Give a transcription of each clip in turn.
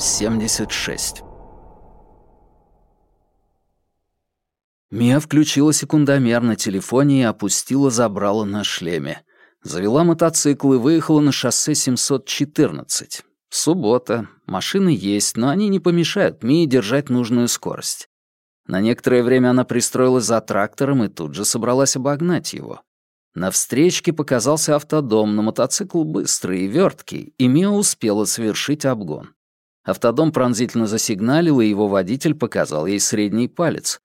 76. Мия включила секундомер на телефоне и опустила забрала на шлеме. Завела мотоцикл и выехала на шоссе 714. Суббота. Машины есть, но они не помешают Мии держать нужную скорость. На некоторое время она пристроилась за трактором и тут же собралась обогнать его. На встречке показался автодом, но мотоцикл быстрый и верткий, и Мия успела совершить обгон. Автодом пронзительно засигналил, и его водитель показал ей средний палец.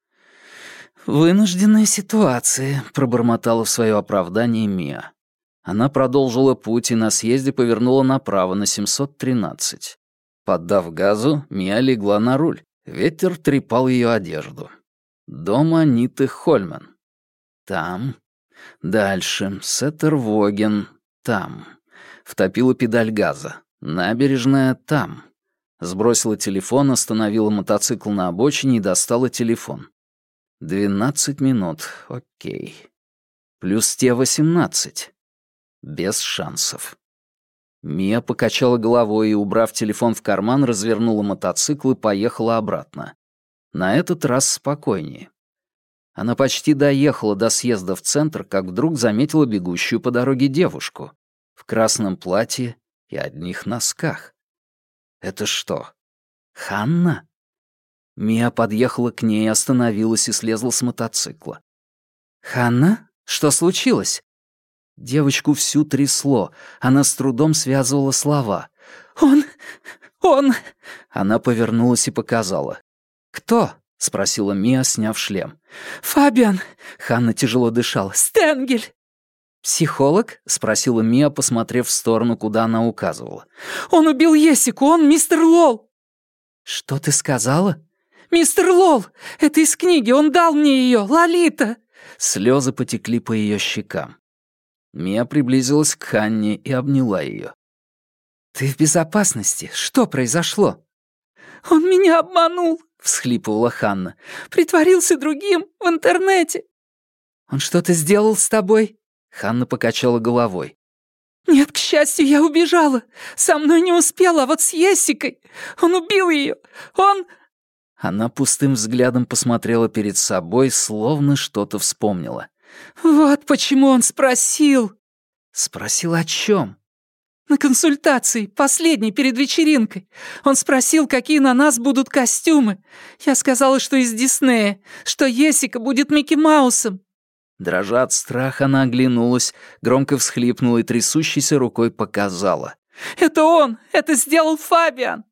«Вынужденная ситуация», — пробормотала в свое оправдание Мия. Она продолжила путь и на съезде повернула направо на 713. Поддав газу, Мия легла на руль. Ветер трепал ее одежду. Дом Аниты Хольман. Там. Дальше. Сеттервоген. Там. Втопила педаль газа. Набережная. Там. Сбросила телефон, остановила мотоцикл на обочине и достала телефон. Двенадцать минут. Окей. Плюс те восемнадцать. Без шансов. Мия покачала головой и, убрав телефон в карман, развернула мотоцикл и поехала обратно. На этот раз спокойнее. Она почти доехала до съезда в центр, как вдруг заметила бегущую по дороге девушку в красном платье и одних носках. Это что, Ханна? Мия подъехала к ней, остановилась и слезла с мотоцикла. «Ханна? Что случилось?» Девочку всю трясло. Она с трудом связывала слова. «Он... он...» Она повернулась и показала. «Кто?» — спросила Мия, сняв шлем. «Фабиан!» — Ханна тяжело дышала. «Стенгель!» «Психолог?» — спросила Мия, посмотрев в сторону, куда она указывала. «Он убил Есику, он мистер Лол!» «Что ты сказала?» «Мистер Лол! Это из книги, он дал мне ее, Лолита!» Слезы потекли по ее щекам. Мия приблизилась к Ханне и обняла ее. «Ты в безопасности? Что произошло?» «Он меня обманул», — всхлипывала Ханна. «Притворился другим в интернете». «Он что-то сделал с тобой?» Ханна покачала головой. «Нет, к счастью, я убежала. Со мной не успела, а вот с Есикой. Он убил ее. Он...» Она пустым взглядом посмотрела перед собой, словно что-то вспомнила. «Вот почему он спросил». «Спросил о чем?» «На консультации, последней, перед вечеринкой. Он спросил, какие на нас будут костюмы. Я сказала, что из Диснея, что Есика будет Микки Маусом». Дрожа от страха, она оглянулась, громко всхлипнула и трясущейся рукой показала. «Это он! Это сделал Фабиан!»